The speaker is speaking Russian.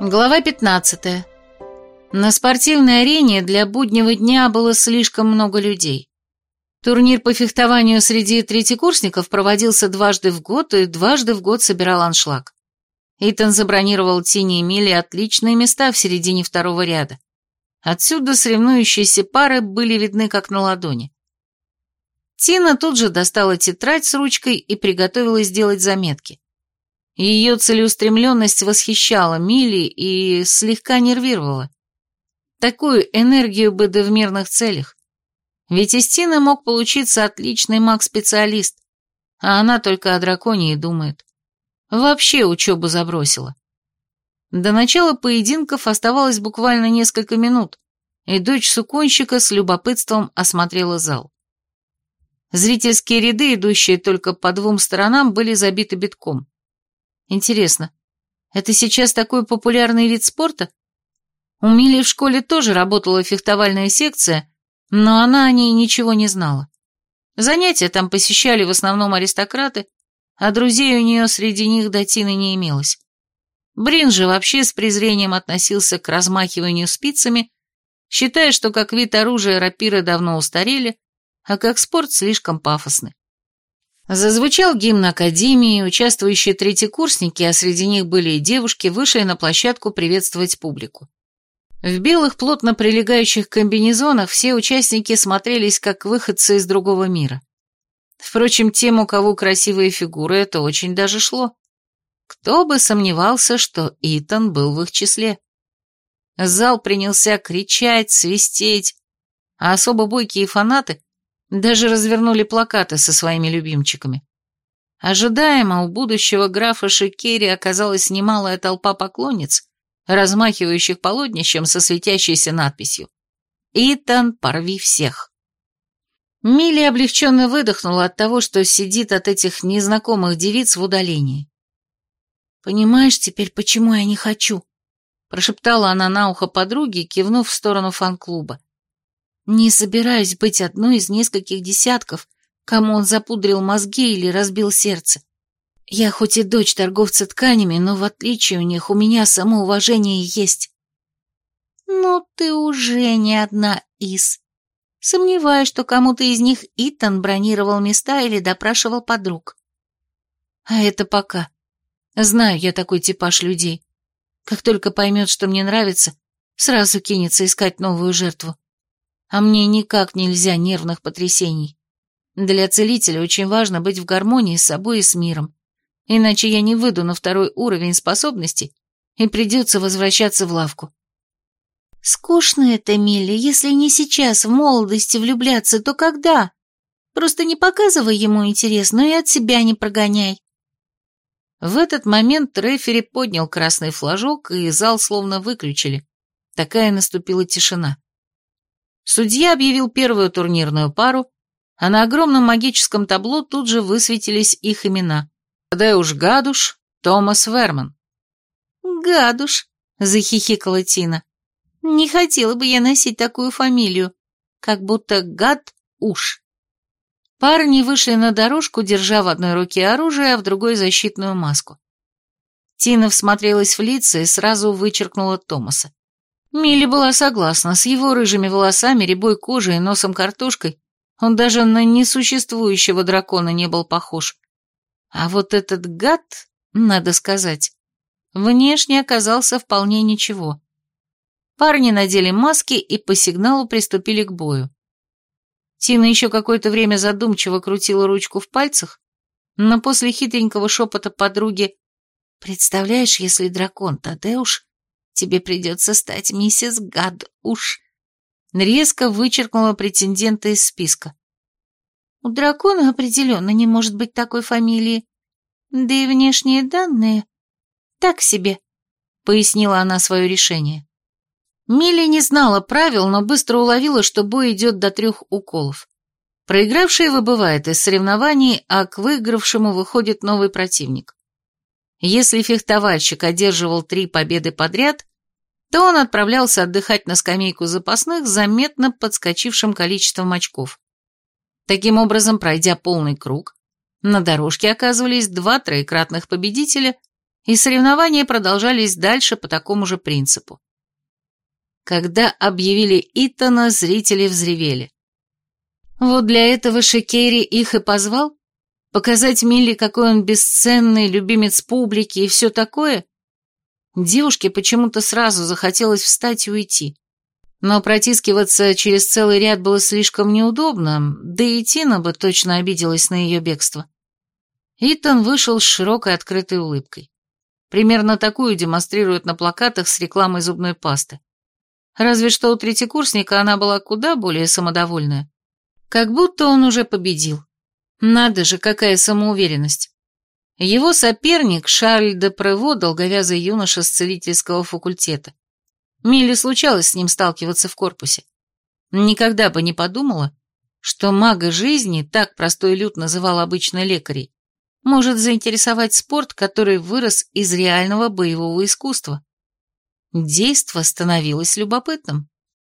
Глава 15. На спортивной арене для буднего дня было слишком много людей. Турнир по фехтованию среди третьекурсников проводился дважды в год и дважды в год собирал аншлаг. Итан забронировал Тине и Миле отличные места в середине второго ряда. Отсюда соревнующиеся пары были видны как на ладони. Тина тут же достала тетрадь с ручкой и приготовилась сделать заметки. Ее целеустремленность восхищала Милли и слегка нервировала. Такую энергию бы да в мирных целях. Ведь из Тины мог получиться отличный маг-специалист, а она только о драконе и думает. Вообще учебу забросила. До начала поединков оставалось буквально несколько минут, и дочь суконщика с любопытством осмотрела зал. Зрительские ряды, идущие только по двум сторонам, были забиты битком. Интересно, это сейчас такой популярный вид спорта? У Мили в школе тоже работала фехтовальная секция, но она о ней ничего не знала. Занятия там посещали в основном аристократы, а друзей у нее среди них до Тины не имелось. Брин же вообще с презрением относился к размахиванию спицами, считая, что как вид оружия рапиры давно устарели, а как спорт слишком пафосны. Зазвучал гимн Академии, участвующие третьекурсники, а среди них были и девушки, вышли на площадку приветствовать публику. В белых плотно прилегающих комбинезонах все участники смотрелись как выходцы из другого мира. Впрочем, тем, у кого красивые фигуры, это очень даже шло. Кто бы сомневался, что Итан был в их числе. Зал принялся кричать, свистеть, а особо бойкие фанаты даже развернули плакаты со своими любимчиками. Ожидаемо у будущего графа Шикери оказалась немалая толпа поклонниц, размахивающих полотнищем со светящейся надписью «Итан, порви всех». Милли облегченно выдохнула от того, что сидит от этих незнакомых девиц в удалении. «Понимаешь теперь, почему я не хочу?» прошептала она на ухо подруге, кивнув в сторону фан-клуба. Не собираюсь быть одной из нескольких десятков, кому он запудрил мозги или разбил сердце. Я хоть и дочь торговца тканями, но в отличие у них у меня самоуважение есть. Ну, ты уже не одна из. Сомневаюсь, что кому-то из них Итан бронировал места или допрашивал подруг. А это пока. Знаю я такой типаж людей. Как только поймет, что мне нравится, сразу кинется искать новую жертву а мне никак нельзя нервных потрясений. Для целителя очень важно быть в гармонии с собой и с миром, иначе я не выйду на второй уровень способностей и придется возвращаться в лавку. Скучно это, Милли, если не сейчас, в молодости влюбляться, то когда? Просто не показывай ему интерес, но и от себя не прогоняй. В этот момент рефери поднял красный флажок, и зал словно выключили. Такая наступила тишина. Судья объявил первую турнирную пару, а на огромном магическом табло тут же высветились их имена. Дэуш Гадуш, Томас Верман. «Гадуш», — захихикала Тина. «Не хотела бы я носить такую фамилию, как будто гад-уш». Парни вышли на дорожку, держа в одной руке оружие, а в другой защитную маску. Тина всмотрелась в лица и сразу вычеркнула Томаса. Милли была согласна, с его рыжими волосами, рябой кожей и носом картошкой он даже на несуществующего дракона не был похож. А вот этот гад, надо сказать, внешне оказался вполне ничего. Парни надели маски и по сигналу приступили к бою. Тина еще какое-то время задумчиво крутила ручку в пальцах, но после хитренького шепота подруги «Представляешь, если дракон Тадеуш тебе придется стать миссис Гад уж. Резко вычеркнула претендента из списка. У дракона определенно не может быть такой фамилии. Да и внешние данные... Так себе, пояснила она свое решение. Милли не знала правил, но быстро уловила, что бой идет до трех уколов. Проигравший выбывает из соревнований, а к выигравшему выходит новый противник. Если фехтовальщик одерживал три победы подряд, то он отправлялся отдыхать на скамейку запасных с заметно подскочившим количеством очков. Таким образом, пройдя полный круг, на дорожке оказывались два троекратных победителя, и соревнования продолжались дальше по такому же принципу. Когда объявили Итана, зрители взревели. Вот для этого Шекери их и позвал? Показать Милли, какой он бесценный, любимец публики и все такое? Девушке почему-то сразу захотелось встать и уйти. Но протискиваться через целый ряд было слишком неудобно, да и Тина бы точно обиделась на ее бегство. Итан вышел с широкой открытой улыбкой. Примерно такую демонстрируют на плакатах с рекламой зубной пасты. Разве что у третьекурсника она была куда более самодовольная. Как будто он уже победил. Надо же, какая самоуверенность. Его соперник Шарль де Прево, долговязый юноша с целительского факультета. Милли случалось с ним сталкиваться в корпусе. Никогда бы не подумала, что мага жизни, так простой люд называл обычно лекарей, может заинтересовать спорт, который вырос из реального боевого искусства. Действо становилось любопытным.